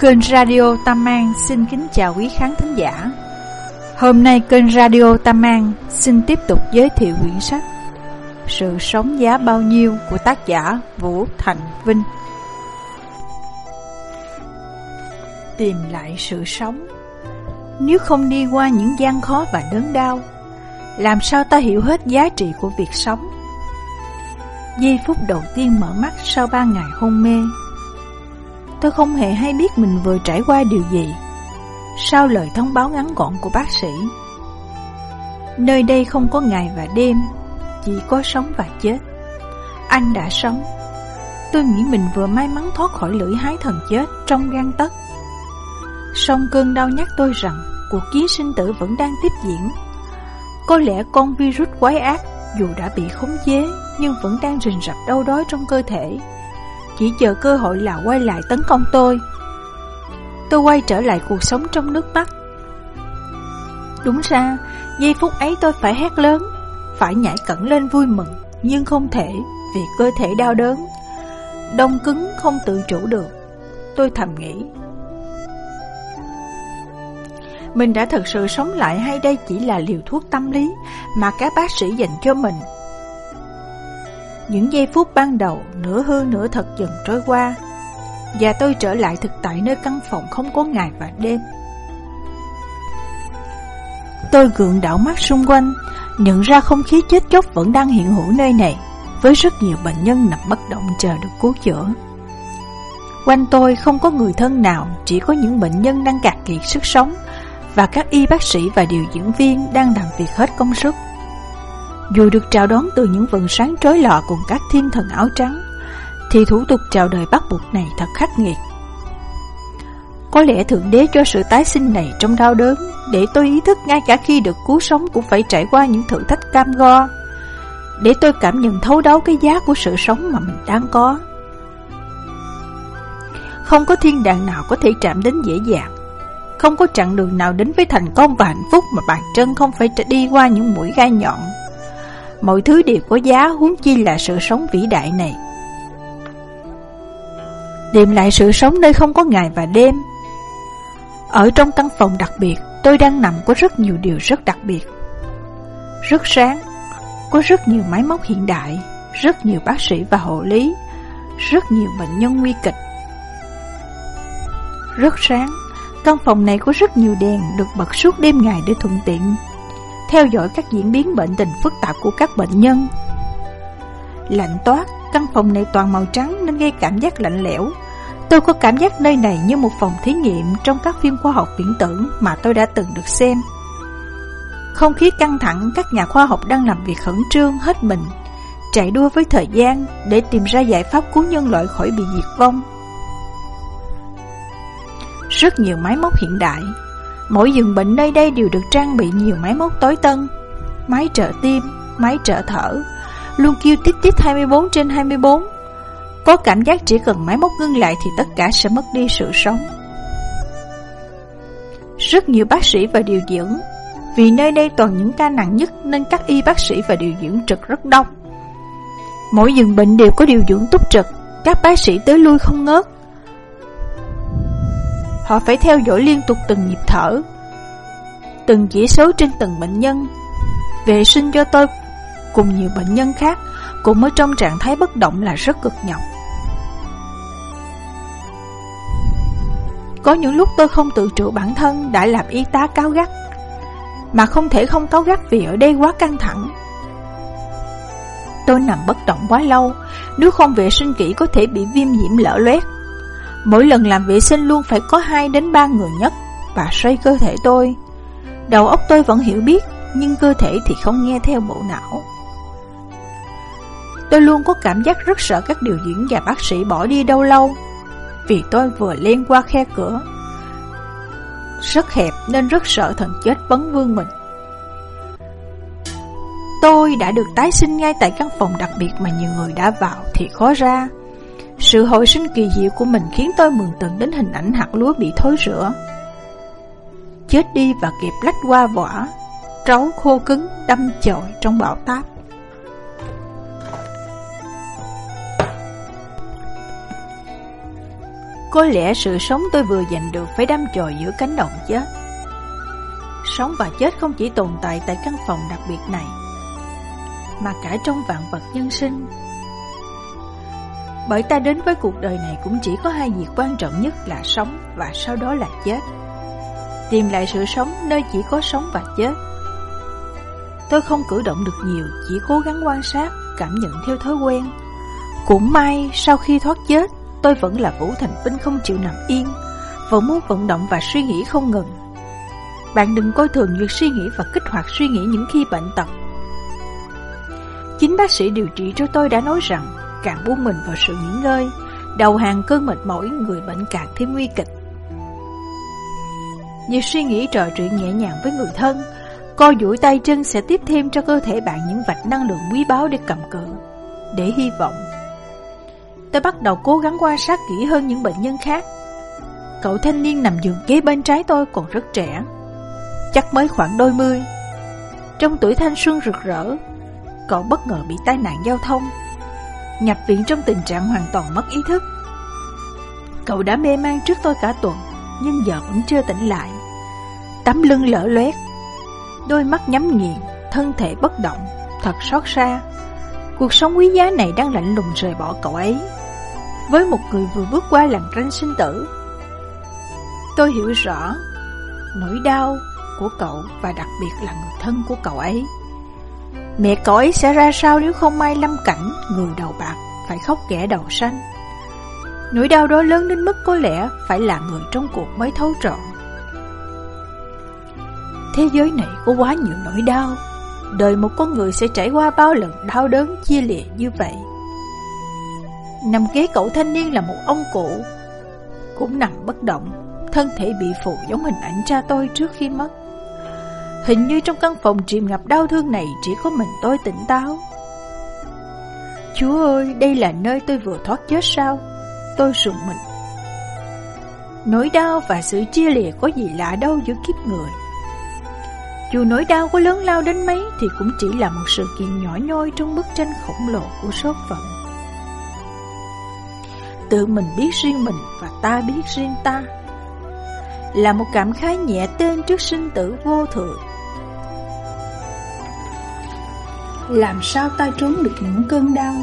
Kênh Radio Tam An xin kính chào quý khán thính giả. Hôm nay kênh Radio Tam An xin tiếp tục giới thiệu quyển sách Sự sống giá bao nhiêu của tác giả Vũ Thành Vinh. Tìm lại sự sống Nếu không đi qua những gian khó và đớn đau, làm sao ta hiểu hết giá trị của việc sống? Giây phút đầu tiên mở mắt sau ba ngày hôn mê Tôi không hề hay biết mình vừa trải qua điều gì. Sau lời thông báo ngắn gọn của bác sĩ, Nơi đây không có ngày và đêm, Chỉ có sống và chết. Anh đã sống. Tôi nghĩ mình vừa may mắn thoát khỏi lưỡi hái thần chết trong gan tấc. Song cơn đau nhắc tôi rằng Cuộc chiến sinh tử vẫn đang tiếp diễn. Có lẽ con virus quái ác Dù đã bị khống chế Nhưng vẫn đang rình rập đau đói trong cơ thể chỉ chờ cơ hội là quay lại tấn công tôi. Tôi quay trở lại cuộc sống trong nước mắt. Đúng ra, giây phút ấy tôi phải hét lớn Phải nhảy cẩn lên vui mừng Nhưng không thể vì cơ thể đau đớn. Đông cứng không tự chủ được Tôi thầm nghĩ. Mình đã thực sự sống lại hay đây chỉ là liều thuốc tâm lý Mà các bác sĩ dành cho mình những giây phút ban đầu nửa hư nửa thật dần trôi qua, Và tôi trở lại thực tại nơi căn phòng không có ngày và đêm. Tôi gượng đảo mắt xung quanh, Nhận ra không khí chết chóc vẫn đang hiện hữu nơi này, Với rất nhiều bệnh nhân nằm bất động chờ được cứu chữa. Quanh tôi không có người thân nào, Chỉ có những bệnh nhân đang cạn kiệt sức sống, Và các y bác sĩ và điều dưỡng viên đang làm việc hết công sức dù được chào đón từ những vầng sáng trói lọ cùng các thiên thần áo trắng, thì thủ tục chào đời bắt buộc này thật khắc nghiệt. Có lẽ Thượng Đế cho sự tái sinh này trong đau đớn, để tôi ý thức ngay cả khi được cứu sống cũng phải trải qua những thử thách cam go, để tôi cảm nhận thấu đáo cái giá của sự sống mà mình đang có. Không có thiên đàng nào có thể chạm đến dễ dàng, không có chặng đường nào đến với thành công và hạnh phúc mà bàn chân không phải đi qua những mũi gai nhọn. Mọi thứ đều có giá, huống chi là sự sống vĩ đại này. Tìm lại sự sống nơi không có ngày và đêm. Ở trong căn phòng đặc biệt, Tôi đang nằm có rất nhiều điều rất đặc biệt. Rất sáng, Có rất nhiều máy móc hiện đại, Rất nhiều bác sĩ và hộ lý, Rất nhiều bệnh nhân nguy kịch. Rất sáng, Căn phòng này có rất nhiều đèn Được bật suốt đêm ngày để thuận tiện theo dõi các diễn biến bệnh tình phức tạp của các bệnh nhân. Lạnh toát, căn phòng này toàn màu trắng nên gây cảm giác lạnh lẽo. Tôi có cảm giác nơi này như một phòng thí nghiệm trong các phim khoa học viễn tưởng mà tôi đã từng được xem. Không khí căng thẳng, các nhà khoa học đang làm việc khẩn trương hết mình, chạy đua với thời gian để tìm ra giải pháp cứu nhân loại khỏi bị diệt vong. Rất nhiều máy móc hiện đại Mỗi giường bệnh nơi đây đều được trang bị nhiều máy móc tối tân Máy trợ tim, máy trợ thở Luôn kêu tít tít 24 trên 24 Có cảm giác chỉ cần máy móc ngưng lại thì tất cả sẽ mất đi sự sống. Rất nhiều bác sĩ và điều dưỡng Vì nơi đây toàn những ca nặng nhất Nên các y bác sĩ và điều dưỡng trực rất đông. Mỗi giường bệnh đều có điều dưỡng túc trực Các bác sĩ tới lui không ngớt. Họ phải theo dõi liên tục từng nhịp thở, Từng chỉ số trên từng bệnh nhân, Vệ sinh cho tôi cùng nhiều bệnh nhân khác, Cũng ở trong trạng thái bất động là rất cực nhọc. Có những lúc tôi không tự chủ bản thân đã làm y tá cáo gắt, Mà không thể không cáo gắt vì ở đây quá căng thẳng. Tôi nằm bất động quá lâu, Nếu không vệ sinh kỹ có thể bị viêm nhiễm lở loét. Mỗi lần làm vệ sinh luôn phải có 2 đến 3 người nhất Và xoay cơ thể tôi. Đầu óc tôi vẫn hiểu biết, Nhưng cơ thể thì không nghe theo bộ não. Tôi luôn có cảm giác rất sợ các điều dưỡng và bác sĩ bỏ đi đâu lâu, Vì tôi vừa len qua khe cửa. Rất hẹp nên rất sợ thần chết bấn vương mình. Tôi đã được tái sinh ngay tại căn phòng đặc biệt mà nhiều người đã vào thì khó ra sự hồi sinh kỳ diệu của mình khiến tôi mường tượng đến hình ảnh hạt lúa bị thối rữa. Chết đi và kịp lách qua vỏ, trấu khô cứng đâm chọi trong bão táp. Có lẽ sự sống tôi vừa giành được phải đâm chồi giữa cánh đồng chết. Sống và chết không chỉ tồn tại tại căn phòng đặc biệt này, mà cả trong vạn vật nhân sinh. Bởi ta đến với cuộc đời này cũng chỉ có hai việc quan trọng nhất là sống và sau đó là chết. Tìm lại sự sống nơi chỉ có sống và chết. Tôi không cử động được nhiều, chỉ cố gắng quan sát, cảm nhận theo thói quen. Cũng may, sau khi thoát chết, tôi vẫn là Vũ Thành Vinh không chịu nằm yên, vẫn muốn vận động và suy nghĩ không ngừng. Bạn đừng coi thường việc suy nghĩ và kích hoạt suy nghĩ những khi bệnh tật. Chính bác sĩ điều trị cho tôi đã nói rằng, càng buông mình vào sự nghỉ ngơi, đầu hàng cơn mệt mỏi người bệnh càng thêm nguy kịch. Như suy nghĩ trò chuyện nhẹ nhàng với người thân, co duỗi tay chân sẽ tiếp thêm cho cơ thể bạn những vạch năng lượng quý báu để cầm cự, để hy vọng. Tôi bắt đầu cố gắng quan sát kỹ hơn những bệnh nhân khác. Cậu thanh niên nằm giường kế bên trái tôi còn rất trẻ, chắc mới khoảng đôi mươi. Trong tuổi thanh xuân rực rỡ, cậu bất ngờ bị tai nạn giao thông, nhập viện trong tình trạng hoàn toàn mất ý thức. Cậu đã mê man trước tôi cả tuần, nhưng giờ vẫn chưa tỉnh lại. Tấm lưng lở loét, đôi mắt nhắm nghiền, thân thể bất động, thật xót xa. Cuộc sống quý giá này đang lạnh lùng rời bỏ cậu ấy. Với một người vừa bước qua làn ranh sinh tử, tôi hiểu rõ nỗi đau của cậu và đặc biệt là người thân của cậu ấy. Mẹ cõi sẽ ra sao nếu không may lâm cảnh, người đầu bạc, phải khóc ghẻ đầu xanh. Nỗi đau đó lớn đến mức có lẽ phải là người trong cuộc mới thấu trọn. Thế giới này có quá nhiều nỗi đau Đời một con người sẽ trải qua bao lần đau đớn, chia lìa như vậy Nằm ghế cậu thanh niên là một ông cụ, Cũng nằm bất động, Thân thể bị phụ giống hình ảnh cha tôi trước khi mất Hình như trong căn phòng chìm ngập đau thương này Chỉ có mình tôi tỉnh táo. Chúa ơi, đây là nơi tôi vừa thoát chết sao? Tôi sùng mình. Nỗi đau và sự chia lìa có gì lạ đâu giữa kiếp người. Dù nỗi đau có lớn lao đến mấy thì cũng chỉ là một sự kiện nhỏ nhoi trong bức tranh khổng lồ của số phận. Tự mình biết riêng mình và ta biết riêng ta. Là một cảm khái nhẹ tên trước sinh tử vô thường Làm sao ta trốn được những cơn đau?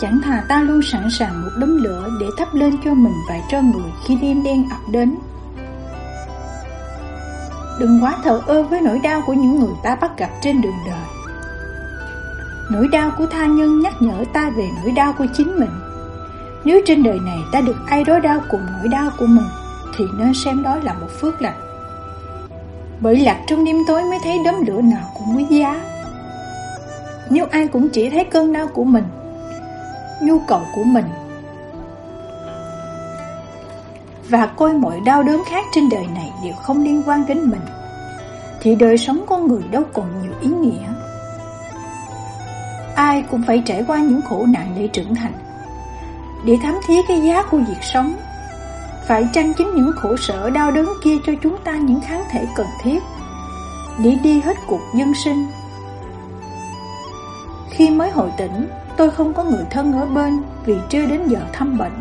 Chẳng thà ta luôn sẵn sàng một đống lửa để thắp lên cho mình và cho người khi đêm đen ập đến. Đừng quá thờ ơ với nỗi đau của những người ta bắt gặp trên đường đời. Nỗi đau của tha nhân nhắc nhở ta về nỗi đau của chính mình. Nếu trên đời này ta được ai đó đau cùng nỗi đau của mình, Thì nên xem đó là một phước lành. Bởi lạc trong đêm tối mới thấy đốm lửa nào cũng quý giá. Nếu ai cũng chỉ thấy cơn đau của mình Nhu cầu của mình và coi mọi đau đớn khác trên đời này đều không liên quan đến mình, thì đời sống con người đâu còn nhiều ý nghĩa. Ai cũng phải trải qua những khổ nạn để trưởng thành, để thấm thí cái giá của việc sống. Phải tranh chính những khổ sở đau đớn kia cho chúng ta những kháng thể cần thiết để đi hết cuộc nhân sinh. Khi mới hồi tỉnh, tôi không có người thân ở bên vì chưa đến giờ thăm bệnh.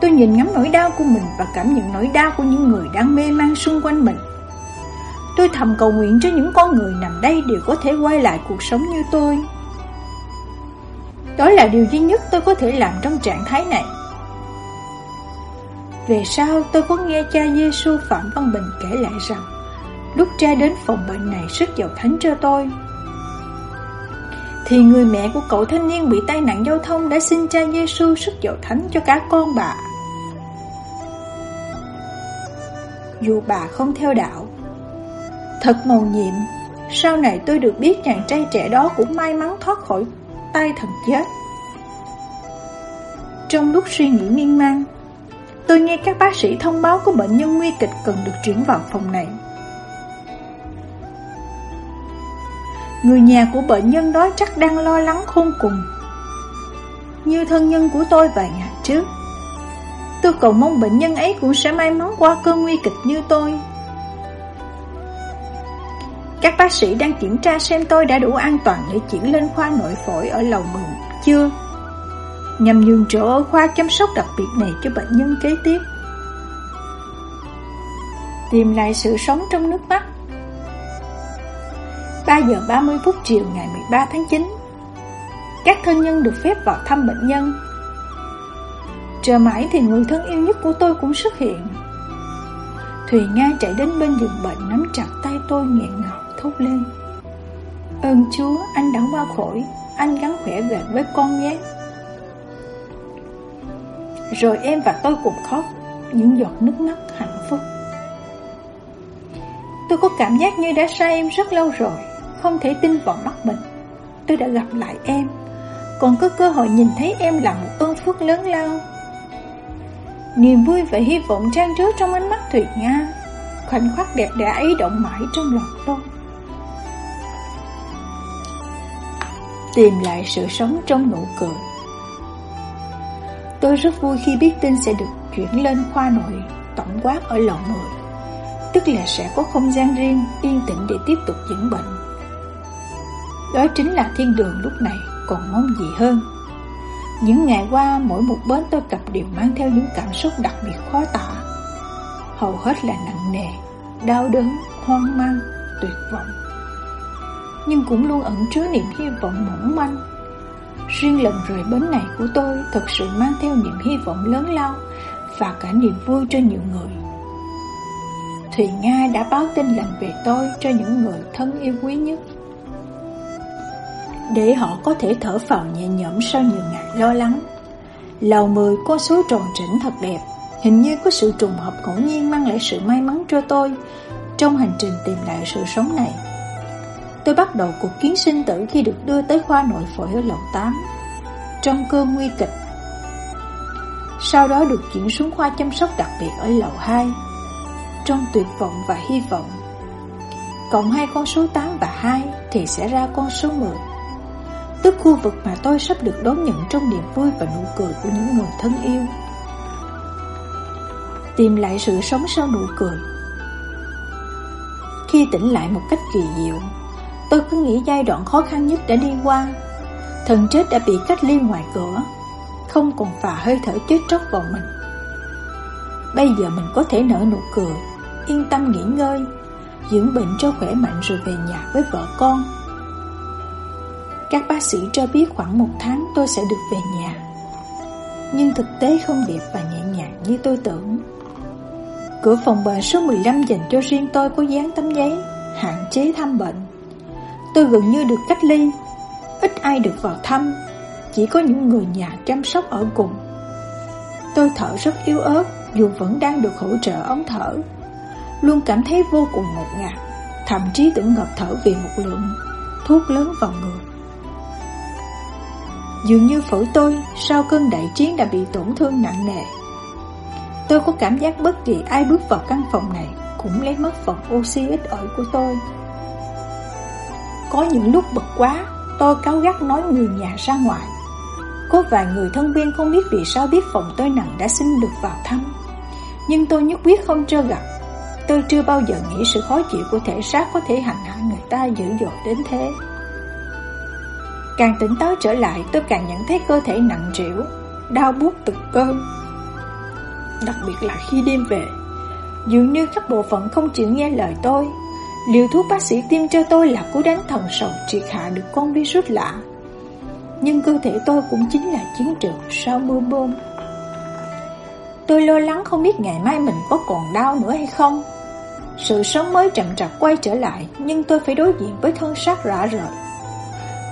Tôi nhìn ngắm nỗi đau của mình và cảm nhận nỗi đau của những người đang mê man xung quanh mình. Tôi thầm cầu nguyện cho những con người nằm đây đều có thể quay lại cuộc sống như tôi. Đó là điều duy nhất tôi có thể làm trong trạng thái này. Về sau tôi có nghe cha Giêsu Phạm Văn Bình kể lại rằng Lúc cha đến phòng bệnh này sức dầu thánh cho tôi thì người mẹ của cậu thanh niên bị tai nạn giao thông đã xin cha Giêsu sức dầu thánh cho cả con bà dù bà không theo đạo. Thật màu nhiệm, sau này tôi được biết chàng trai trẻ đó cũng may mắn thoát khỏi tay thần chết. Trong lúc suy nghĩ miên man, tôi nghe các bác sĩ thông báo có bệnh nhân nguy kịch cần được chuyển vào phòng này. Người nhà của bệnh nhân đó chắc đang lo lắng khôn cùng. Như thân nhân của tôi vài ngày trước Tôi cầu mong bệnh nhân ấy cũng sẽ may mắn qua cơn nguy kịch như tôi. Các bác sĩ đang kiểm tra xem tôi đã đủ an toàn để chuyển lên khoa nội phổi ở lầu mừng chưa? Nhằm nhường chỗ ở khoa chăm sóc đặc biệt này cho bệnh nhân kế tiếp. Tìm lại sự sống trong nước mắt. 3 giờ 30 phút chiều ngày 13 tháng 9 Các thân nhân được phép vào thăm bệnh nhân. Chờ mãi thì người thân yêu nhất của tôi cũng xuất hiện. Thùy Nga chạy đến bên giường bệnh nắm chặt tay tôi nghẹn ngào thốt lên. Ơn Chúa, anh đã qua khỏi, Anh gắn khỏe về với con nhé. Rồi em và tôi cùng khóc, Những giọt nước mắt hạnh phúc. Tôi có cảm giác như đã xa em rất lâu rồi. Không thể tin vào mắt mình. Tôi đã gặp lại em. Còn có cơ hội nhìn thấy em là một ơn phước lớn lao. Niềm vui và hy vọng trang trứa trong ánh mắt Thùy Nga. Khoảnh khắc đẹp đẽ ấy động mãi trong lòng tôi. Tìm lại sự sống trong nụ cười. Tôi rất vui khi biết tin sẽ được chuyển lên khoa nội tổng quát ở lầu 10 Tức là sẽ có không gian riêng, yên tĩnh để tiếp tục dưỡng bệnh. Đó chính là thiên đường lúc này còn mong gì hơn. Những ngày qua mỗi một bến tôi cập đều mang theo những cảm xúc đặc biệt khó tả. Hầu hết là nặng nề, đau đớn, hoang mang, tuyệt vọng. Nhưng cũng luôn ẩn chứa niềm hy vọng mỏng manh. Riêng lần rời bến này của tôi thật sự mang theo niềm hy vọng lớn lao Và cả niềm vui cho nhiều người. Thùy Nga đã báo tin lành về tôi cho những người thân yêu quý nhất để họ có thể thở phào nhẹ nhõm sau nhiều ngày lo lắng. Lầu 10 có số tròn chỉnh thật đẹp, hình như có sự trùng hợp ngẫu nhiên mang lại sự may mắn cho tôi trong hành trình tìm lại sự sống này. Tôi bắt đầu cuộc kiến sinh tử khi được đưa tới khoa nội phổi ở lầu 8, trong cơn nguy kịch. Sau đó được chuyển xuống khoa chăm sóc đặc biệt ở lầu 2, trong tuyệt vọng và hy vọng. Cộng hai con số 8 và 2 thì sẽ ra con số 10 tức khu vực mà tôi sắp được đón nhận trong niềm vui và nụ cười của những người thân yêu. Tìm lại sự sống sau nụ cười. Khi tỉnh lại một cách kỳ diệu, tôi cứ nghĩ giai đoạn khó khăn nhất đã đi qua. Thần chết đã bị cách ly ngoài cửa, không còn phà hơi thở chết chóc vào mình. Bây giờ mình có thể nở nụ cười, yên tâm nghỉ ngơi, dưỡng bệnh cho khỏe mạnh rồi về nhà với vợ con. Các bác sĩ cho biết khoảng một tháng tôi sẽ được về nhà. Nhưng thực tế không đẹp và nhẹ nhàng như tôi tưởng. Cửa phòng bệnh số 15 dành cho riêng tôi có dán tấm giấy, Hạn chế thăm bệnh. Tôi gần như được cách ly. Ít ai được vào thăm. Chỉ có những người nhà chăm sóc ở cùng. Tôi thở rất yếu ớt, Dù vẫn đang được hỗ trợ ống thở. Luôn cảm thấy vô cùng ngột ngạt. Thậm chí tưởng ngập thở vì một lượng thuốc lớn vào người. Dường như phổi tôi sau cơn đại chiến đã bị tổn thương nặng nề. Tôi có cảm giác bất kỳ ai bước vào căn phòng này Cũng lấy mất phần oxy ít ỏi của tôi. Có những lúc bực quá, Tôi cáo gắt nói người nhà ra ngoài. Có vài người thân viên không biết vì sao biết phòng tôi nặng đã xin được vào thăm. Nhưng tôi nhất quyết không cho gặp. Tôi chưa bao giờ nghĩ sự khó chịu của thể xác có thể hành hạ người ta dữ dội đến thế. Càng tỉnh táo trở lại, tôi càng nhận thấy cơ thể nặng trĩu, Đau buốt từng cơn. Đặc biệt là khi đêm về, Dường như các bộ phận không chịu nghe lời tôi. Liều thuốc bác sĩ tiêm cho tôi là cú đánh thần sầu triệt hạ được con virus lạ. Nhưng cơ thể tôi cũng chính là chiến trường sau mưa bom. Tôi lo lắng không biết ngày mai mình có còn đau nữa hay không. Sự sống mới chậm chạp quay trở lại, Nhưng tôi phải đối diện với thân xác rã rời.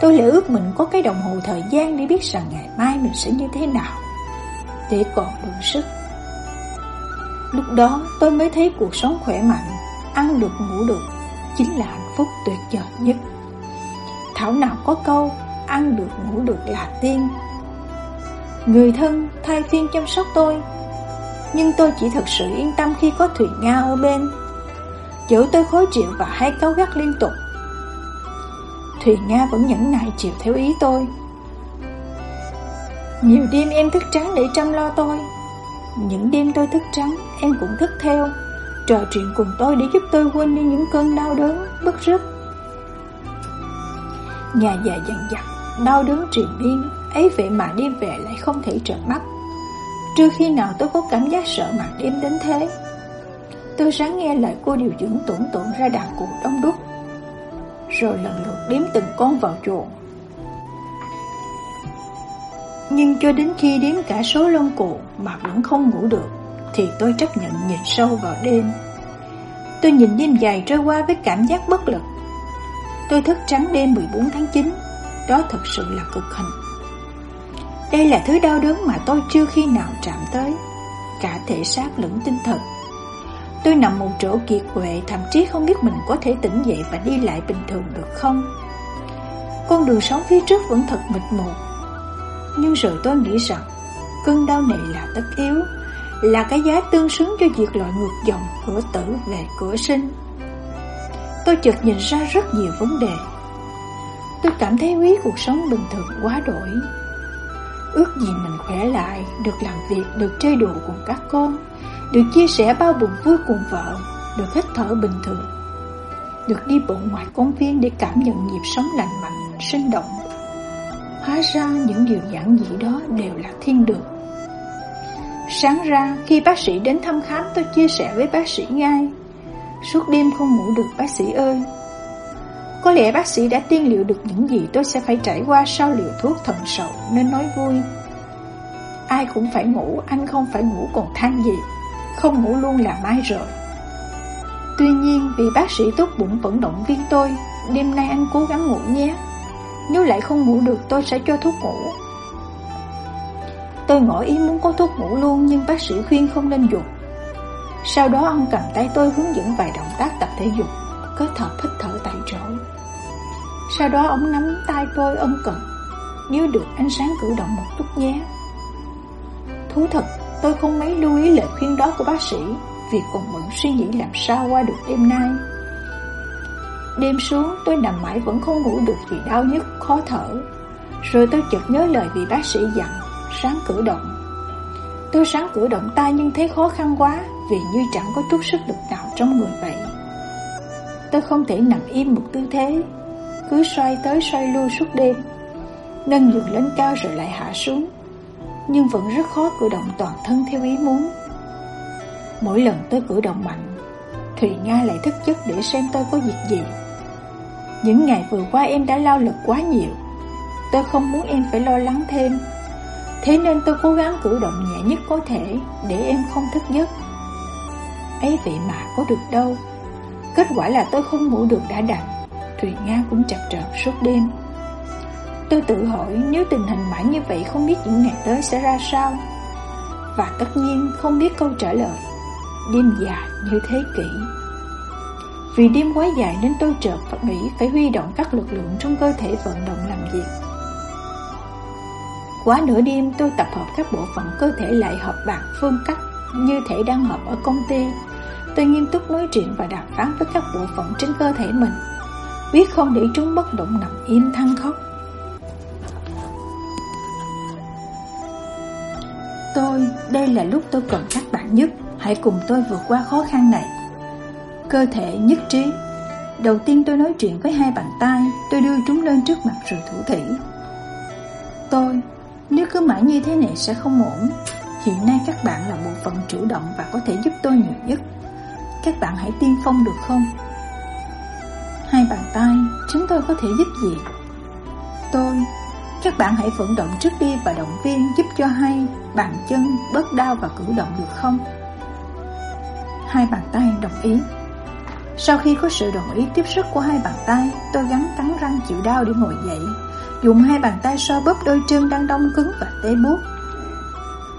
Tôi lại ước mình có cái đồng hồ thời gian để biết rằng ngày mai mình sẽ như thế nào. Để còn đủ sức. Lúc đó tôi mới thấy cuộc sống khỏe mạnh, Ăn được, ngủ được Chính là hạnh phúc tuyệt vời nhất. Thảo nào có câu, Ăn được, ngủ được là tiên. Người thân thay phiên chăm sóc tôi, Nhưng tôi chỉ thật sự yên tâm khi có Thùy Nga ở bên. Chữ tôi khó chịu và hay cáu gắt liên tục. Thùy Nga vẫn nhẫn nại chịu theo ý tôi. Nhiều đêm em thức trắng để chăm lo tôi. Những đêm tôi thức trắng Em cũng thức theo. Trò chuyện cùng tôi để giúp tôi quên đi những cơn đau đớn, bức rứt. Nhà già dần dặt Đau đớn triền miên Ấy vậy mà đêm về lại không thể trợn mắt. Trừ khi nào tôi có cảm giác sợ mặt đêm đến thế. Tôi sáng nghe lời cô điều dưỡng tổn tổn ra đàn cụ đông đúc. Rồi lần lượt đếm từng con vào chuồng Nhưng cho đến khi đếm cả số lông cụ mà vẫn không ngủ được, Thì tôi chấp nhận nhìn sâu vào đêm. Tôi nhìn đêm dài trôi qua với cảm giác bất lực. Tôi thức trắng đêm 14 tháng 9 Đó thật sự là cực hình. Đây là thứ đau đớn mà tôi chưa khi nào chạm tới, Cả thể xác lẫn tinh thần. Tôi nằm một chỗ kiệt quệ Thậm chí không biết mình có thể tỉnh dậy Và đi lại bình thường được không? Con đường sống phía trước vẫn thật mịt mù. Nhưng rồi tôi nghĩ rằng Cơn đau này là tất yếu Là cái giá tương xứng cho việc loại ngược dòng Cửa tử về cửa sinh. Tôi chợt nhìn ra rất nhiều vấn đề. Tôi cảm thấy quý cuộc sống bình thường quá đổi. Ước gì mình khỏe lại Được làm việc, được chơi đùa cùng các con được chia sẻ bao buồn vui cùng vợ Được hít thở bình thường. Được đi bộ ngoài công viên để cảm nhận nhịp sống lành mạnh, sinh động. Hóa ra những điều giản dị đó đều là thiên đường. Sáng ra khi bác sĩ đến thăm khám tôi chia sẻ với bác sĩ ngay. Suốt đêm không ngủ được bác sĩ ơi. Có lẽ bác sĩ đã tiên liệu được những gì tôi sẽ phải trải qua sau liều thuốc thần sầu nên nói vui. Ai cũng phải ngủ, anh không phải ngủ còn than gì. Không ngủ luôn là mai rồi Tuy nhiên, vì bác sĩ tốt bụng vẫn động viên tôi, Đêm nay anh cố gắng ngủ nhé. Nếu lại không ngủ được, tôi sẽ cho thuốc ngủ. Tôi ngỏ ý muốn có thuốc ngủ luôn, Nhưng bác sĩ khuyên không nên dùng. Sau đó, ông cầm tay tôi hướng dẫn vài động tác tập thể dục Kết hợp hít thở tại chỗ. Sau đó, ông nắm tay tôi, ôm cần Nếu được, ánh sáng cử động một chút nhé. Thú thật Tôi không mấy lưu ý lời khuyên đó của bác sĩ Vì còn bận suy nghĩ làm sao qua được đêm nay. Đêm xuống tôi nằm mãi vẫn không ngủ được vì đau nhức, khó thở. Rồi tôi chợt nhớ lời vị bác sĩ dặn Sáng cử động. Tôi sáng cử động tay nhưng thấy khó khăn quá vì như chẳng có chút sức lực nào trong người vậy. Tôi không thể nằm im một tư thế, cứ xoay tới xoay lui suốt đêm, nâng giường lên cao rồi lại hạ xuống, nhưng vẫn rất khó cử động toàn thân theo ý muốn. Mỗi lần tôi cử động mạnh, Thùy Nga lại thức giấc để xem tôi có việc gì. Những ngày vừa qua em đã lao lực quá nhiều, tôi không muốn em phải lo lắng thêm. Thế nên tôi cố gắng cử động nhẹ nhất có thể để em không thức giấc ấy vậy mà có được đâu Kết quả là tôi không ngủ được đã đành Thùy Nga cũng chập chờn suốt đêm Tôi tự hỏi nếu tình hình mãi như vậy không biết những ngày tới sẽ ra sao. Và tất nhiên không biết câu trả lời. Đêm dài như thế kỷ. Vì đêm quá dài nên tôi chợt và nghĩ phải huy động các lực lượng trong cơ thể vận động làm việc. Quá nửa đêm tôi tập hợp các bộ phận cơ thể lại hợp bàn phương cách như thể đang họp ở công ty. Tôi nghiêm túc nói chuyện và đàm phán với các bộ phận trên cơ thể mình. Quyết không để chúng bất động nằm im than khóc. Tôi, đây là lúc tôi cần các bạn nhất Hãy cùng tôi vượt qua khó khăn này. Cơ thể nhất trí. Đầu tiên tôi nói chuyện với hai bàn tay Tôi đưa chúng lên trước mặt rồi thủ thỉ Tôi, nếu cứ mãi như thế này sẽ không ổn. Hiện nay các bạn là bộ phận chủ động và có thể giúp tôi nhiều nhất. Các bạn hãy tiên phong được không? Hai bàn tay, chúng tôi có thể giúp gì? Tôi, các bạn hãy vận động trước đi và động viên giúp cho hai bàn chân bớt đau và cử động được không? Hai bàn tay đồng ý. Sau khi có sự đồng ý tiếp sức của hai bàn tay, tôi gắn cắn răng chịu đau để ngồi dậy, dùng hai bàn tay so bóp đôi chân đang đông cứng và tê buốt.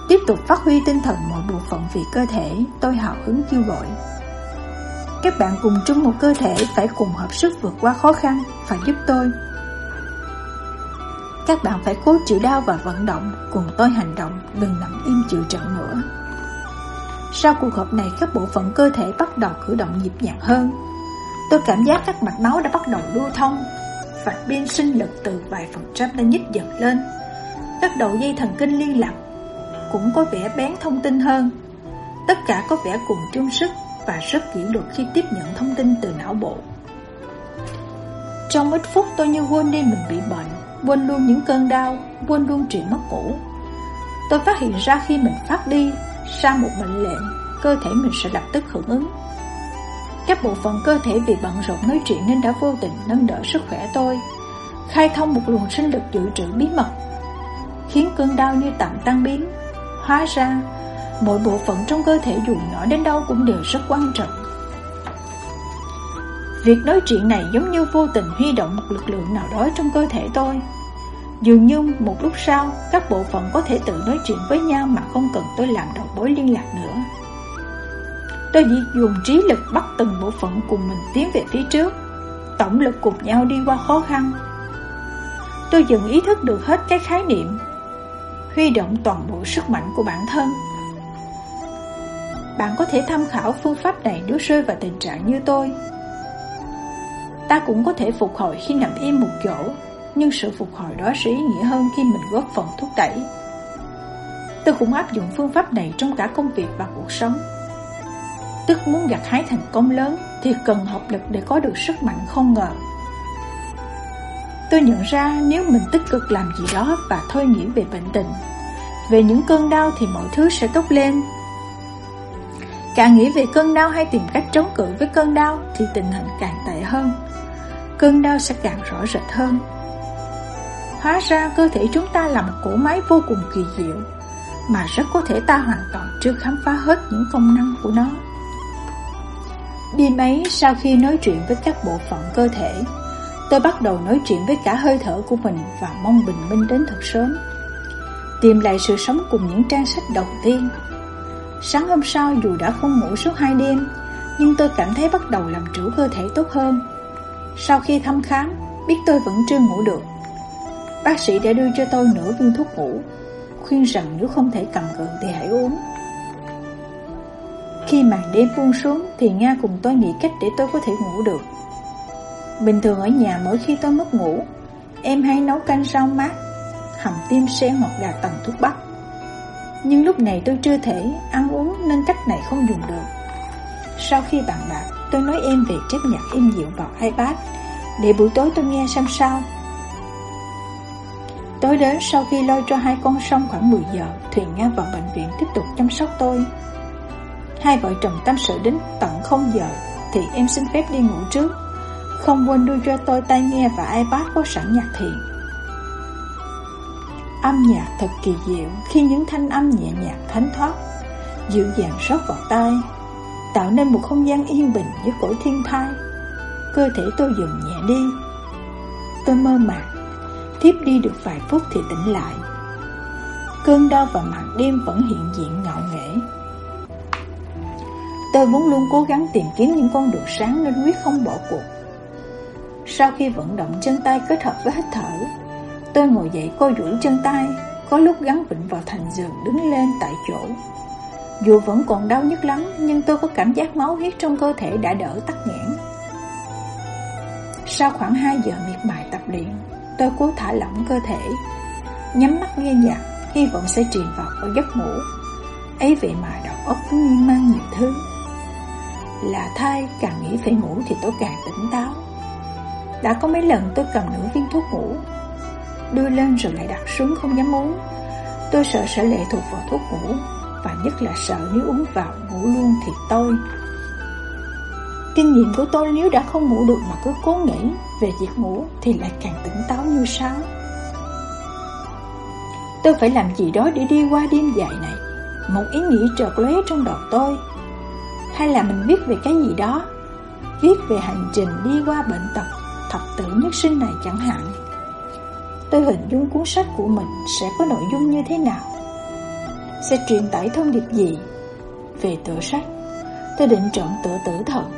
Tiếp tục phát huy tinh thần mọi bộ phận vì cơ thể, tôi hào hứng kêu gọi. Các bạn cùng chung một cơ thể phải cùng hợp sức vượt qua khó khăn, phải giúp tôi. Các bạn phải cố chịu đau và vận động, cùng tôi hành động, đừng nằm im chịu trận nữa. Sau cuộc họp này, các bộ phận cơ thể bắt đầu cử động nhịp nhàng hơn. Tôi cảm giác các mạch máu đã bắt đầu lưu thông, và biên sinh lực từ vài phần trăm đã nhích dần lên. Các đầu dây thần kinh liên lạc cũng có vẻ bén thông tin hơn. Tất cả có vẻ cùng chung sức và rất kỷ luật khi tiếp nhận thông tin từ não bộ. Trong ít phút tôi như quên đi mình bị bệnh, quên luôn những cơn đau, quên luôn chuyện mất ngủ. Tôi phát hiện ra khi mình phát đi, ra một mệnh lệnh, cơ thể mình sẽ lập tức hưởng ứng. Các bộ phận cơ thể vì bận rộn nói chuyện nên đã vô tình nâng đỡ sức khỏe tôi, khai thông một luồng sinh lực dự trữ bí mật, khiến cơn đau như tạm tan biến. Hóa ra, mỗi bộ phận trong cơ thể dù nhỏ đến đâu cũng đều rất quan trọng. Việc nói chuyện này giống như vô tình huy động một lực lượng nào đó trong cơ thể tôi. Dường như một lúc sau, các bộ phận có thể tự nói chuyện với nhau mà không cần tôi làm đầu mối liên lạc nữa. Tôi chỉ dùng trí lực bắt từng bộ phận cùng mình tiến về phía trước, tổng lực cùng nhau đi qua khó khăn. Tôi dần ý thức được hết cái khái niệm, huy động toàn bộ sức mạnh của bản thân. Bạn có thể tham khảo phương pháp này nếu rơi vào tình trạng như tôi. Ta cũng có thể phục hồi khi nằm im một chỗ, nhưng sự phục hồi đó sẽ ý nghĩa hơn khi mình góp phần thúc đẩy. Tôi cũng áp dụng phương pháp này trong cả công việc và cuộc sống. Tức muốn gặt hái thành công lớn thì cần học lực để có được sức mạnh không ngờ. Tôi nhận ra nếu mình tích cực làm gì đó và thôi nghĩ về bệnh tình, về những cơn đau thì mọi thứ sẽ tốt lên. Càng nghĩ về cơn đau hay tìm cách chống cự với cơn đau thì tình hình càng tệ hơn. Cơn đau sẽ càng rõ rệt hơn. Hóa ra cơ thể chúng ta là một cỗ máy vô cùng kỳ diệu, mà rất có thể ta hoàn toàn chưa khám phá hết những công năng của nó. Đêm ấy sau khi nói chuyện với các bộ phận cơ thể Tôi bắt đầu nói chuyện với cả hơi thở của mình Và mong bình minh đến thật sớm Tìm lại sự sống cùng những trang sách đầu tiên Sáng hôm sau dù đã không ngủ suốt hai đêm Nhưng tôi cảm thấy bắt đầu làm chủ cơ thể tốt hơn sau khi thăm khám Biết tôi vẫn chưa ngủ được Bác sĩ đã đưa cho tôi nửa viên thuốc ngủ Khuyên rằng nếu không thể cầm cự thì hãy uống khi màn đêm buông xuống thì Nga cùng tôi nghĩ cách để tôi có thể ngủ được. Bình thường ở nhà mỗi khi tôi mất ngủ, em hay nấu canh rau mát, hầm tim sen hoặc gà tầng thuốc bắc. Nhưng lúc này tôi chưa thể ăn uống nên cách này không dùng được. Sau khi bàn bạc, tôi nói em về chép nhạc im dịu vào iPad để buổi tối tôi nghe xem sao. Tối đến sau khi lôi cho hai con xong khoảng 10 giờ, Thuyền Nga vào bệnh viện tiếp tục chăm sóc tôi. Hai vợ chồng tâm sự đến tận không giờ Thì em xin phép đi ngủ trước Không quên đưa cho tôi tai nghe và iPad có sẵn nhạc thiện Âm nhạc thật kỳ diệu Khi những thanh âm nhẹ nhàng thánh thoát Dịu dàng rót vào tai Tạo nên một không gian yên bình với cổ thiên thai Cơ thể tôi dừng nhẹ đi Tôi mơ màng Thiếp đi được vài phút thì tỉnh lại Cơn đau và màn đêm vẫn hiện diện ngạo nghễ Tôi vốn luôn cố gắng tìm kiếm những con đường sáng nên quyết không bỏ cuộc. Sau khi vận động chân tay kết hợp với hít thở, tôi ngồi dậy coi duỗi chân tay, có lúc gắn vịnh vào thành giường đứng lên tại chỗ. Dù vẫn còn đau nhức lắm, nhưng tôi có cảm giác máu huyết trong cơ thể đã đỡ tắc nghẽn. Sau khoảng 2 giờ miệt mài tập luyện, tôi cố thả lỏng cơ thể, nhắm mắt nghe nhạc, hy vọng sẽ truyền vào vào giấc ngủ. ấy vậy mà đầu óc cứ miên man nhiều thứ. Là thai càng nghĩ phải ngủ thì tôi càng tỉnh táo Đã có mấy lần tôi cầm nửa viên thuốc ngủ Đưa lên rồi lại đặt xuống không dám uống Tôi sợ sẽ lệ thuộc vào thuốc ngủ và nhất là sợ nếu uống vào ngủ luôn thì tôi. Kinh nghiệm của tôi nếu đã không ngủ được mà cứ cố nghĩ về việc ngủ thì lại càng tỉnh táo như sáo. Tôi phải làm gì đó để đi qua đêm dài này. Một ý nghĩ trợt lóe trong đầu tôi. Hay là mình viết về cái gì đó? Viết về hành trình đi qua bệnh tật, Thập tử nhất sinh này chẳng hạn. Tôi hình dung cuốn sách của mình Sẽ có nội dung như thế nào? Sẽ truyền tải thông điệp gì? Về tựa sách, Tôi định chọn tựa tử thần.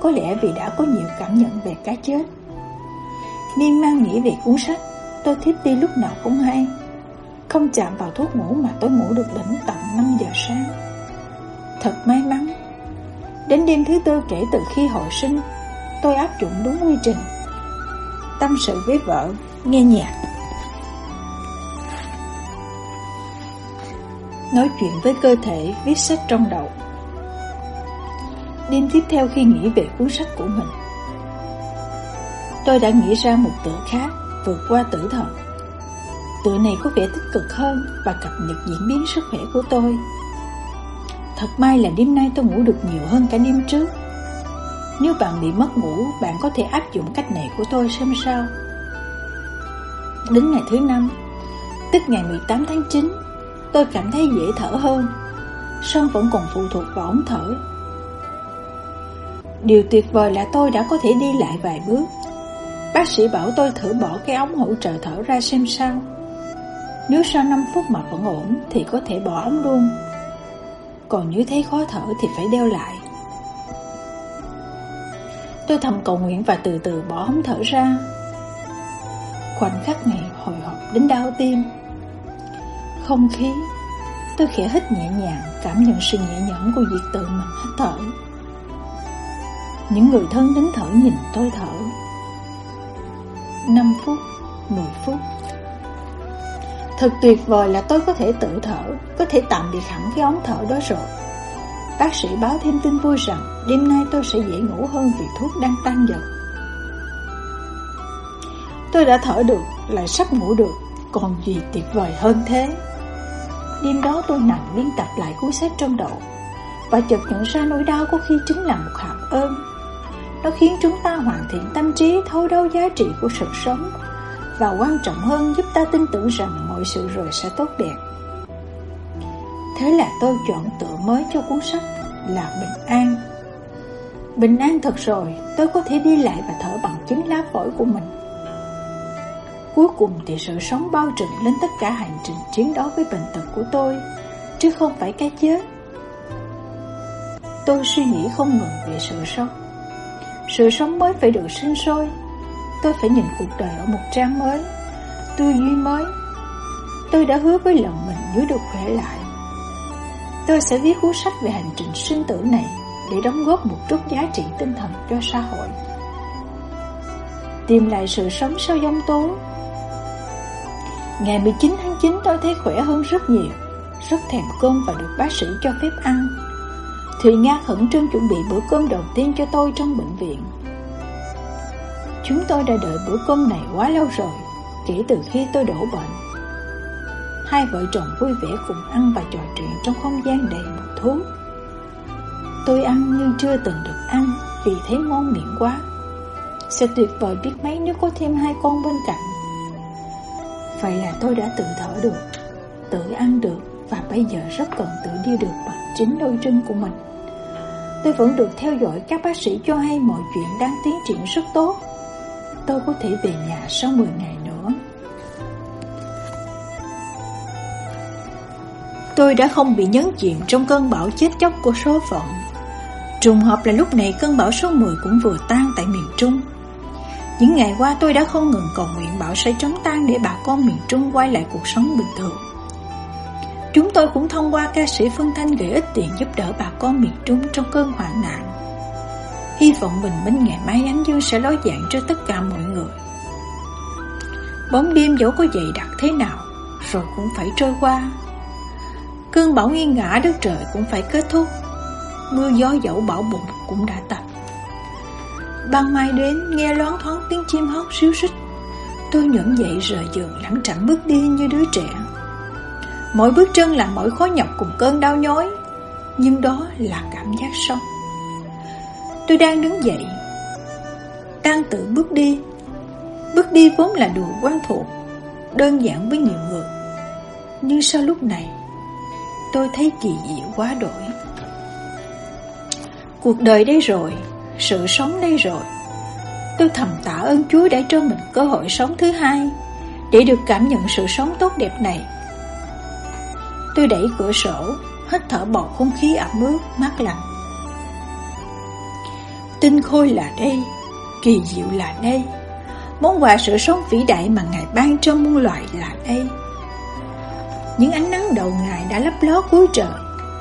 Có lẽ vì đã có nhiều cảm nhận về cái chết. Miên man nghĩ về cuốn sách, Tôi thiếp đi lúc nào cũng hay. Không chạm vào thuốc ngủ mà tôi ngủ được đến tận 5 giờ sáng. Thật may mắn. Đến đêm thứ tư kể từ khi hồi sinh, Tôi áp dụng đúng quy trình. Tâm sự với vợ, Nghe nhạc. Nói chuyện với cơ thể Viết sách trong đầu Đêm tiếp theo khi nghĩ về cuốn sách của mình Tôi đã nghĩ ra một tựa khác vượt qua tử thần. Tựa này có vẻ tích cực hơn và cập nhật diễn biến sức khỏe của tôi. Thật may là đêm nay tôi ngủ được nhiều hơn cả đêm trước. Nếu bạn bị mất ngủ, bạn có thể áp dụng cách này của tôi xem sao. Đến ngày thứ năm, tức ngày 18 tháng 9, tôi cảm thấy dễ thở hơn, song vẫn còn phụ thuộc vào ống thở. Điều tuyệt vời là tôi đã có thể đi lại vài bước. Bác sĩ bảo tôi thử bỏ cái ống hỗ trợ thở ra xem sao. Nếu sau 5 phút mà vẫn ổn thì có thể bỏ ống luôn. Còn nếu thấy khó thở thì phải đeo lại. Tôi thầm cầu nguyện và từ từ bỏ ống thở ra. Khoảnh khắc này hồi hộp đến đau tim. Không khí, tôi khẽ hít nhẹ nhàng, cảm nhận sự nhẹ nhõm của việc tự mình hít thở. Những người thân đến thở nhìn tôi thở. 5 phút, 10 phút. Thật tuyệt vời là tôi có thể tự thở, có thể tạm biệt hẳn cái ống thở đó rồi. Bác sĩ báo thêm tin vui rằng đêm nay tôi sẽ dễ ngủ hơn vì thuốc đang tan dần. Tôi đã thở được, lại sắp ngủ được, còn gì tuyệt vời hơn thế. Đêm đó tôi nằm biên tập lại cuốn sách trong đầu và chợt nhận ra nỗi đau có khi chính là một hạm ơn. Nó khiến chúng ta hoàn thiện tâm trí thấu đáo giá trị của sự sống và quan trọng hơn giúp ta tin tưởng rằng mọi sự rồi sẽ tốt đẹp. Thế là tôi chọn tựa mới cho cuốn sách là Bình An. Bình an thật rồi, tôi có thể đi lại và thở bằng chính lá phổi của mình. Cuối cùng thì sự sống bao trùm lên tất cả hành trình chiến đấu với bệnh tật của tôi, chứ không phải cái chết. Tôi suy nghĩ không ngừng về sự sống. Sự sống mới phải được sinh sôi. Tôi phải nhìn cuộc đời ở một trang mới, tư duy mới. Tôi đã hứa với lòng mình nếu được khỏe lại. Tôi sẽ viết cuốn sách về hành trình sinh tử này để đóng góp một chút giá trị tinh thần cho xã hội. Tìm lại sự sống sau giông tố Ngày 19 tháng 9 tôi thấy khỏe hơn rất nhiều, Rất thèm cơm và được bác sĩ cho phép ăn. Thùy Nga khẩn trương chuẩn bị bữa cơm đầu tiên cho tôi trong bệnh viện. Chúng tôi đã đợi bữa cơm này quá lâu rồi, Kể từ khi tôi đổ bệnh. Hai vợ chồng vui vẻ cùng ăn và trò chuyện trong không gian đầy mùi thú Tôi ăn nhưng chưa từng được ăn Vì thấy ngon miệng quá. Sẽ tuyệt vời biết mấy nếu có thêm hai con bên cạnh. Vậy là tôi đã tự thở được, Tự ăn được Và bây giờ rất cần tự đi được bằng chính đôi chân của mình. Tôi vẫn được theo dõi các bác sĩ cho hay mọi chuyện đang tiến triển rất tốt. Tôi có thể về nhà sau 10 ngày nữa. Tôi đã không bị nhấn chìm trong cơn bão chết chóc của số phận. Trùng hợp là lúc này cơn bão số 10 cũng vừa tan tại miền Trung những ngày qua tôi đã không ngừng cầu nguyện bão sẽ chống tan để bà con miền Trung quay lại cuộc sống bình thường. Chúng tôi cũng thông qua ca sĩ Phương Thanh gửi ít tiền giúp đỡ bà con miền Trung trong cơn hoạn nạn. Hy vọng bình minh ngày mai ánh dương sẽ lối dạng cho tất cả mọi người. Bóng đêm dẫu có dày đặc thế nào, rồi cũng phải trôi qua. Cơn bão nghiêng ngã đất trời cũng phải kết thúc. Mưa gió dẫu bão bụng cũng đã tạnh. Ban mai đến, nghe loáng thoáng tiếng chim hót xíu xích. Tôi nhẫn dậy rời giường, lẳng chậm bước đi như đứa trẻ. Mỗi bước chân là mỗi khó nhọc cùng cơn đau nhói, Nhưng đó là cảm giác sống. Tôi đang đứng dậy, Đang tự bước đi. Bước đi vốn là điều quen thuộc, Đơn giản với nhiều người. Nhưng sau lúc này, Tôi thấy kỳ diệu quá đổi. Cuộc đời đây rồi sự sống đây rồi. Tôi thầm tạ ơn Chúa đã cho mình cơ hội sống thứ hai, để được cảm nhận sự sống tốt đẹp này. Tôi đẩy cửa sổ, hít thở bầu không khí ẩm ướt, mát lạnh. Tinh khôi là đây, kỳ diệu là đây, món quà sự sống vĩ đại mà Ngài ban cho muôn loài là đây. Những ánh nắng đầu ngày đã lấp ló cuối trời,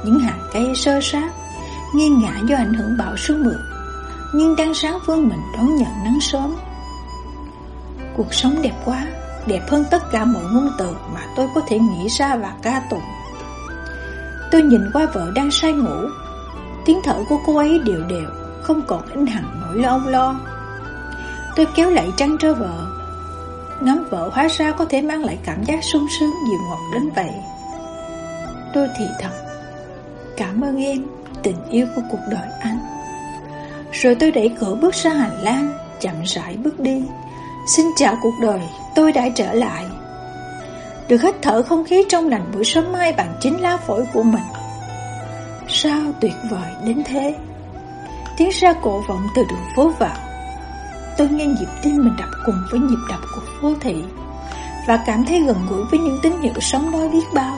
những hàng cây sơ sát, nghiêng ngã do ảnh hưởng bão số 10 nhưng đang sáng phương mình đón nhận nắng sớm. Cuộc sống đẹp quá, đẹp hơn tất cả mọi ngôn từ mà tôi có thể nghĩ ra và ca tụng. Tôi nhìn qua vợ đang say ngủ, tiếng thở của cô ấy đều đều, không còn in hẳn nỗi lo lo. Tôi kéo lại trăng trơ vợ. Ngắm vợ hóa ra có thể mang lại cảm giác sung sướng dịu ngọt đến vậy Tôi thì thầm Cảm ơn em, tình yêu của cuộc đời anh rồi tôi đẩy cửa bước ra hành lang Chậm rãi bước đi. Xin chào cuộc đời, tôi đã trở lại. Được hít thở không khí trong lành buổi sớm mai bằng chính lá phổi của mình. Sao tuyệt vời đến thế? Tiếng ra cổ vọng từ đường phố vào. Tôi nghe nhịp tim mình đập cùng với nhịp đập của phố thị Và cảm thấy gần gũi với những tín hiệu sống đói biết bao.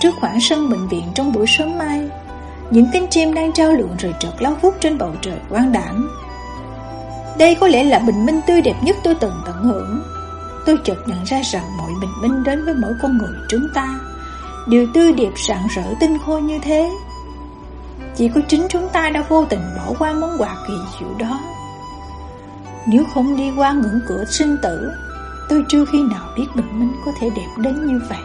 Trước khoảng sân bệnh viện trong buổi sớm mai những cánh chim đang trao lượn rồi trượt lao vút trên bầu trời quang đảng Đây có lẽ là bình minh tươi đẹp nhất tôi từng tận hưởng. Tôi chợt nhận ra rằng mọi bình minh đến với mỗi con người chúng ta, Đều tươi đẹp rạng rỡ tinh khôi như thế. Chỉ có chính chúng ta đã vô tình bỏ qua món quà kỳ diệu đó. Nếu không đi qua ngưỡng cửa sinh tử, Tôi chưa khi nào biết bình minh có thể đẹp đến như vậy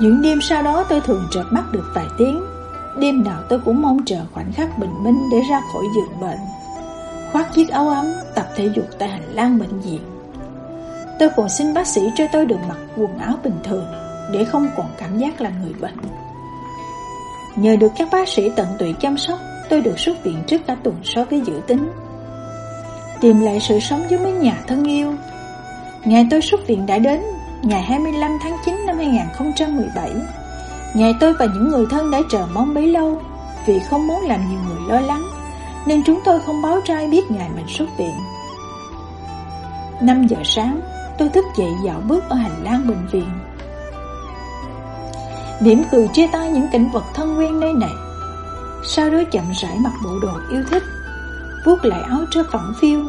những đêm sau đó tôi thường chợt mắt được vài tiếng. Đêm nào tôi cũng mong chờ khoảnh khắc bình minh để ra khỏi giường bệnh. Khoác chiếc áo ấm, tập thể dục tại hành lang bệnh viện. Tôi còn xin bác sĩ cho tôi được mặc quần áo bình thường Để không còn cảm giác là người bệnh. Nhờ được các bác sĩ tận tụy chăm sóc Tôi được xuất viện trước cả tuần so với dự tính. Tìm lại sự sống với mấy nhà thân yêu. Ngày tôi xuất viện đã đến ngày 25 tháng 9 năm 2017. Ngày tôi và những người thân đã chờ mong bấy lâu vì không muốn làm nhiều người lo lắng, nên chúng tôi không báo trai biết ngày mình xuất viện. 5 giờ sáng, tôi thức dậy dạo bước ở hành lang bệnh viện. Mỉm cười chia tay những cảnh vật thân quen nơi này. Sau đó chậm rãi mặc bộ đồ yêu thích, vuốt lại áo trơ phẳng phiêu,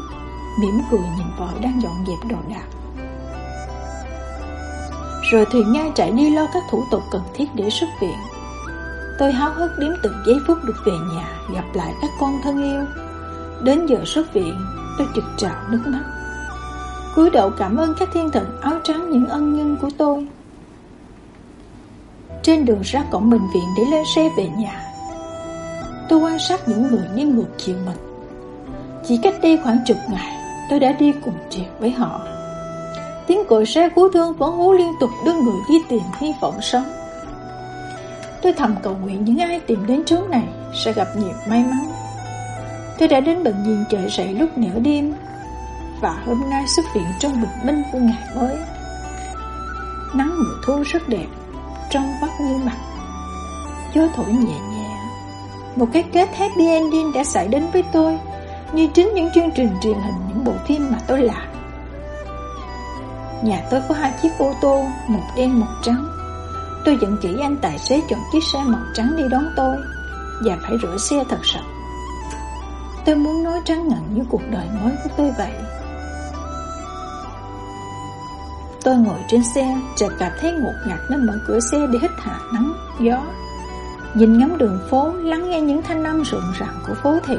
mỉm cười nhìn vợ đang dọn dẹp đồ đạc. Rồi thuyền nha chạy đi lo các thủ tục cần thiết để xuất viện. Tôi háo hức đếm từng giây phút được về nhà, Gặp lại các con thân yêu. Đến giờ xuất viện, Tôi trực trào nước mắt. Cúi đầu cảm ơn các thiên thần áo trắng những ân nhân của tôi. Trên đường ra cổng bệnh viện để lên xe về nhà, Tôi quan sát những người đi ngược chiều mình. Chỉ cách đây khoảng chục ngày, Tôi đã đi cùng chiều với họ. Tiếng còi xe cứu thương vẫn hú liên tục đưa người đi tìm hy vọng sống. Tôi thầm cầu nguyện những ai tìm đến chỗ này sẽ gặp nhiều may mắn. Tôi đã đến bệnh viện chờ dậy lúc nửa đêm Và hôm nay xuất viện trong bình minh của ngày mới. Nắng mùa thu rất đẹp, Trong vắt như mặt. Gió thổi nhẹ nhẹ. Một cái kết happy ending đã xảy đến với tôi, Như chính những chương trình truyền hình, Những bộ phim mà tôi làm. Nhà tôi có hai chiếc ô tô, một đen một trắng. Tôi dẫn chỉ anh tài xế chọn chiếc xe màu trắng đi đón tôi và phải rửa xe thật sạch. Tôi muốn nói trắng ngần như cuộc đời mới của tôi vậy. Tôi ngồi trên xe, chợt cảm thấy ngột ngạt nên mở cửa xe để hít hà nắng, gió. Nhìn ngắm đường phố, lắng nghe những thanh âm rộn ràng của phố thị.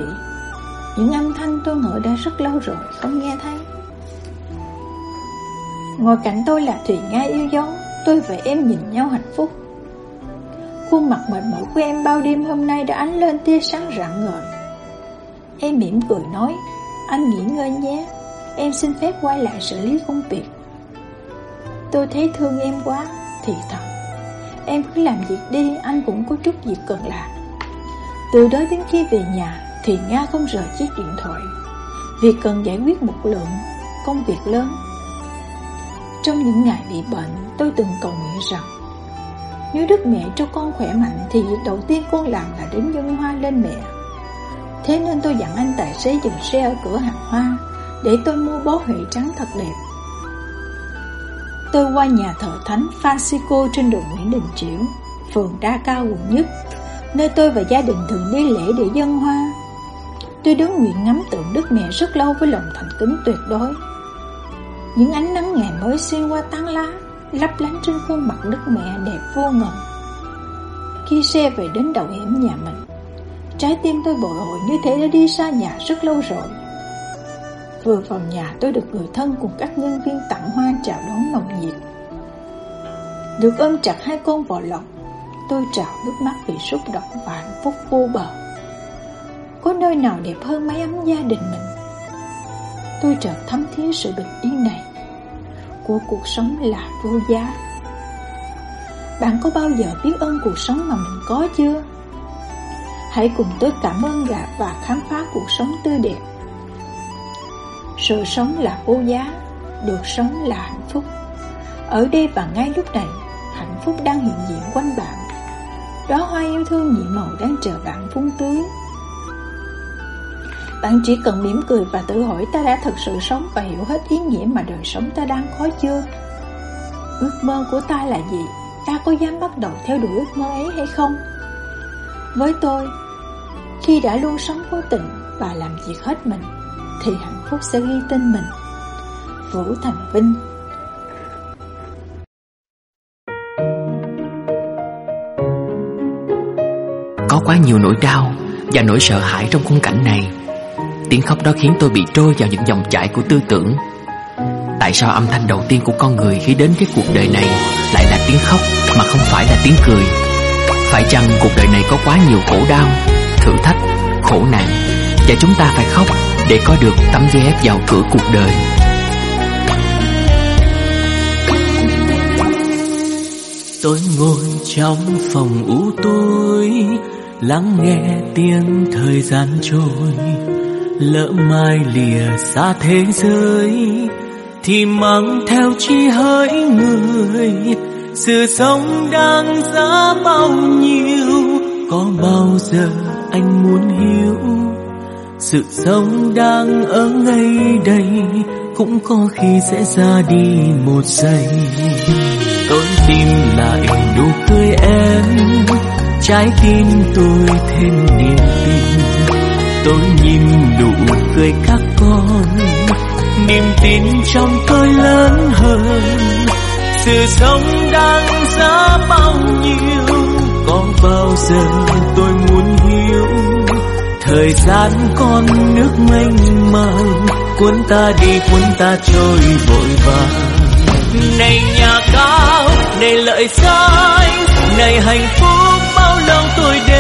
Những âm thanh tôi ngỡ đã rất lâu rồi không nghe thấy. Ngồi cạnh tôi là Thùy Nga yêu dấu, Tôi và em nhìn nhau hạnh phúc. Khuôn mặt mệt mỏi của em bao đêm hôm nay đã ánh lên tia sáng rạng ngời. Em mỉm cười nói, Anh nghỉ ngơi nhé, Em xin phép quay lại xử lý công việc. Tôi thấy thương em quá, Thì thật Em cứ làm việc đi, Anh cũng có chút việc cần làm. Từ đó đến khi về nhà Thì Nga không rời chiếc điện thoại. Việc cần giải quyết một lượng Công việc lớn trong những ngày bị bệnh, tôi từng cầu nguyện rằng Nếu Đức Mẹ cho con khỏe mạnh thì việc đầu tiên con làm là đến dân hoa lên mẹ. Thế nên tôi dặn anh tài xế dừng xe ở cửa hàng hoa để tôi mua bó huệ trắng thật đẹp. Tôi qua nhà thờ thánh Francisco trên đường Nguyễn Đình Chiểu, phường Đa Cao quận nhất, nơi tôi và gia đình thường đi lễ để dân hoa. Tôi đứng nguyện ngắm tượng Đức Mẹ rất lâu với lòng thành kính tuyệt đối. Những ánh nắng ngày mới xuyên qua tán lá, Lấp lánh trên khuôn mặt đất mẹ đẹp vô ngần. Khi xe về đến đầu hẻm nhà mình, Trái tim tôi bồi hồi như thế đã đi xa nhà rất lâu rồi. Vừa vào nhà tôi được người thân cùng các nhân viên tặng hoa chào đón nồng nhiệt. Được ôm chặt hai con vào lòng Tôi trào nước mắt vì xúc động và hạnh phúc vô bờ. Có nơi nào đẹp hơn mái ấm gia đình mình? Tôi chợt thấm thía sự bình yên này của cuộc sống là vô giá. Bạn có bao giờ biết ơn cuộc sống mà mình có chưa? Hãy cùng tôi cảm ơn gà và khám phá cuộc sống tươi đẹp. Sự sống là vô giá, được sống là hạnh phúc. Ở đây và ngay lúc này, hạnh phúc đang hiện diện quanh bạn. Đó hoa yêu thương nhị màu đang chờ bạn phun tưới. Bạn chỉ cần mỉm cười và tự hỏi ta đã thực sự sống và hiểu hết ý nghĩa mà đời sống ta đang có chưa? Ước mơ của ta là gì? Ta có dám bắt đầu theo đuổi ước mơ ấy hay không? Với tôi, khi đã luôn sống vô tình và làm việc hết mình, thì hạnh phúc sẽ ghi tên mình. Vũ Thành Vinh Có quá nhiều nỗi đau và nỗi sợ hãi trong khung cảnh này Tiếng khóc đó khiến tôi bị trôi vào những dòng chảy của tư tưởng. Tại sao âm thanh đầu tiên của con người khi đến cái cuộc đời này Lại là tiếng khóc mà không phải là tiếng cười? Phải chăng cuộc đời này có quá nhiều khổ đau, thử thách, khổ nạn Và chúng ta phải khóc để có được tấm vé vào cửa cuộc đời? Tôi ngồi trong phòng u tối Lắng nghe tiếng thời gian trôi lỡ mai lìa xa thế giới, thì mang theo chi hỡi người. Sự sống đang giá bao nhiêu, có bao giờ anh muốn hiểu? Sự sống đang ở ngay đây, cũng có khi sẽ ra đi một giây. Tôi tìm lại nụ cười em, trái tim tôi thêm niềm tin tôi nhìn nụ cười các con. Niềm tin trong tôi lớn hơn. Sự sống đang giá bao nhiêu, có bao giờ tôi muốn hiểu? Thời gian con nước mênh mang, cuốn ta đi, cuốn ta trôi, vội vàng. Này nhà cao, này lợi danh này hạnh phúc bao lâu tôi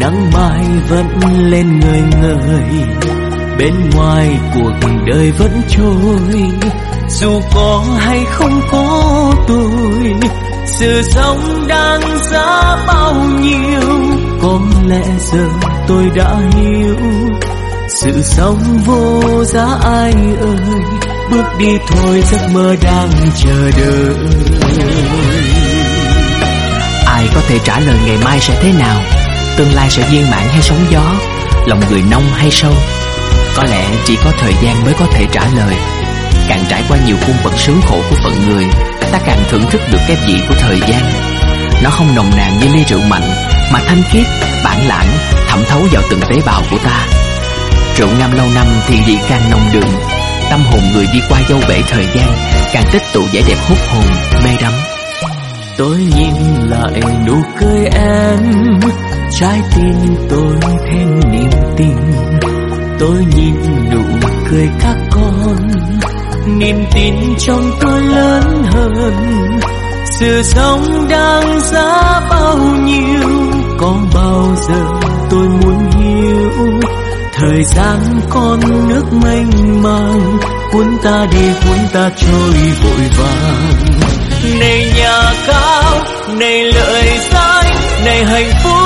nắng mai vẫn lên người người bên ngoài cuộc đời vẫn trôi. Dù có hay không có tôi sự sống đang giá bao nhiêu. Có lẽ giờ tôi đã hiểu, sự sống vô giá ai ơi. Bước đi thôi giấc mơ đang chờ đợi. Ai có thể trả lời ngày mai sẽ thế nào? Tương lai sẽ viên mãn hay sóng gió Lòng người nông hay sâu. Có lẽ chỉ có thời gian mới có thể trả lời. Càng trải qua nhiều cung bậc sướng khổ của phận người Ta càng thưởng thức được cái vị của thời gian. Nó không nồng nàn như ly rượu mạnh Mà thanh khiết, bản lãng, thẩm thấu vào từng tế bào của ta. Rượu ngâm lâu năm thì vị càng nồng đượm. Tâm hồn người đi qua dâu bể thời gian Càng tích tụ vẻ đẹp hút hồn, mê đắm. Tôi nhìn lại nụ cười em Trái tim tôi thêm niềm tin. Tôi nhìn nụ cười các con. Niềm tin trong tôi lớn hơn. Sự sống đang giá bao nhiêu, Có bao giờ tôi muốn hiểu? Thời gian con nước mênh mang, Cuốn ta đi, cuốn ta trôi vội vàng. Này nhà cao, này lợi danh, này hạnh phúc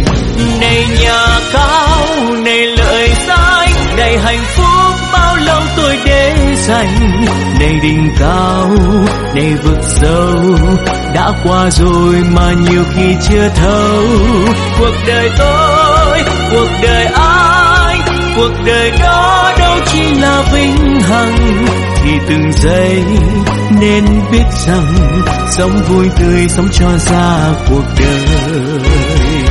này nhà cao, này lợi danh này hạnh phúc bao lâu tôi để dành. Này đỉnh cao, này vực sâu, đã qua rồi mà nhiều khi chưa thấu. Cuộc đời tôi, cuộc đời ai, cuộc đời đó đâu chỉ là vinh hằng. Thì từng giây nên biết rằng, sống vui tươi sống cho ra cuộc đời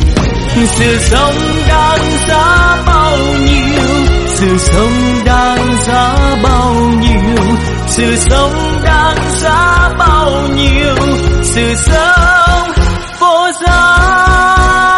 sự sống đáng giá bao nhiêu? Sự sống đáng giá bao nhiêu? Sự sống đáng giá bao nhiêu? Sự sống vô giá.